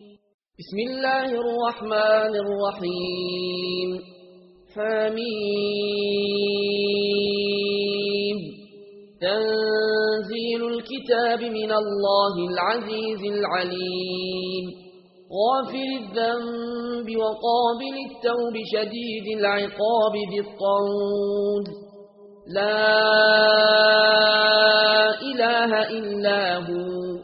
بسم الله الرحمن الرحيم. حميم. تنزيل الكتاب من الله العزيز العليم. غافر الذنب وقابل التوب شديد العقاب ذي لا إله إلا هو.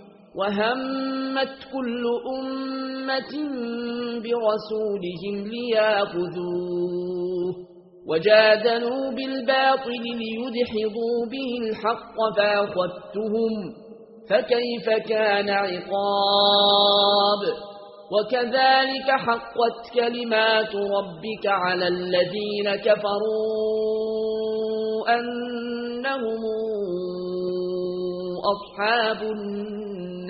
وهمت كل أمة برسولهم لياخذوه وجادلوا بالباطل ليدحضوا به الحق فأخذتهم فكيف كان عقاب وكذلك حقت كلمات ربك على الذين كفروا أنهم أصحاب النار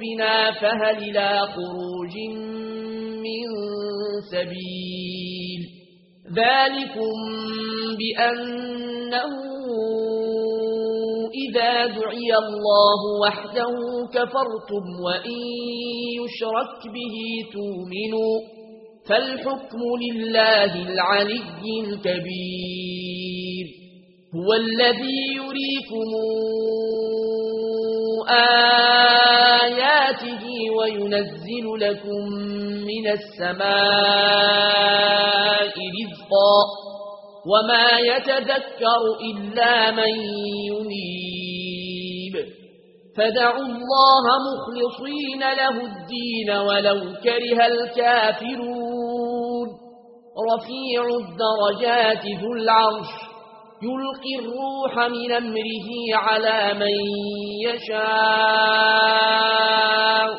بنا فهل لا خروج من سبيل ذلكم بأنه إذا دعي الله وحده كفرتم وإن يشرك به تؤمنوا فالحكم لله العلي الكبير هو الذي يريكم آه وينزل لكم من السماء رزقا وما يتذكر إلا من ينيب. فدعوا الله مخلصين له الدين ولو كره الكافرون. رفيع الدرجات ذو العرش يلقي الروح من أمره على من يشاء.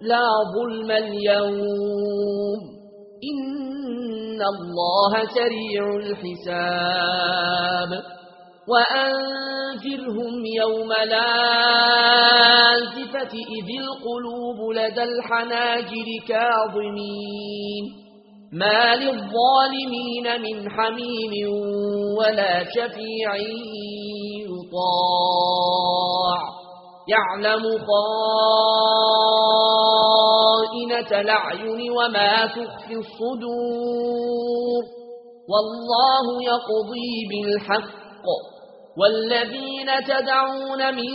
لا ظلم اليوم. إن الله سريع الحساب. وأنفرهم يوم لازفة إذ القلوب لدى الحناجر كاظمين. ما للظالمين من حميم ولا شفيع يطاع. يعلم خائنة الأعين وما تخفي الصدور والله يقضي بالحق والذين تدعون من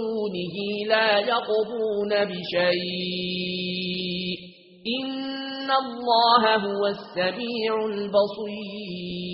دونه لا يقضون بشيء إن الله هو السميع البصير